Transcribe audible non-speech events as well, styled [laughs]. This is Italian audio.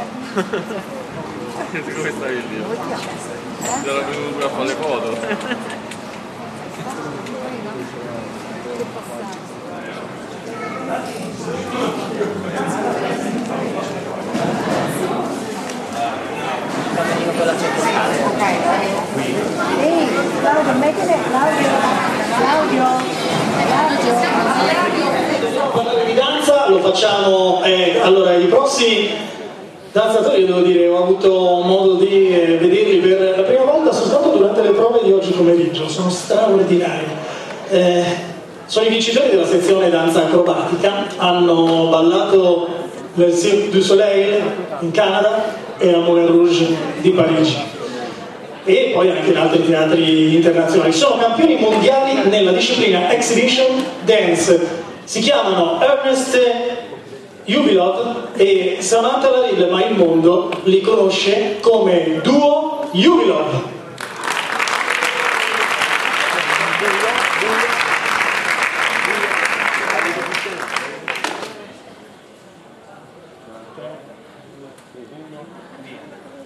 [laughs] Come stai lì? Era venuto a fare le foto. Facciamo, eh, allora i prossimi danzatori, devo dire, ho avuto modo di eh, vederli per la prima volta soltanto durante le prove di oggi pomeriggio, sono straordinari. Eh, sono i vincitori della sezione danza acrobatica, hanno ballato nel Cirque du Soleil in Canada e a Moulin Rouge di Parigi e poi anche in altri teatri internazionali. Sono campioni mondiali nella disciplina Exhibition Dance. Si chiamano Ernest Jubilot e Samantha Varillo ma il mondo li conosce come duo Jubilot. Uno, via.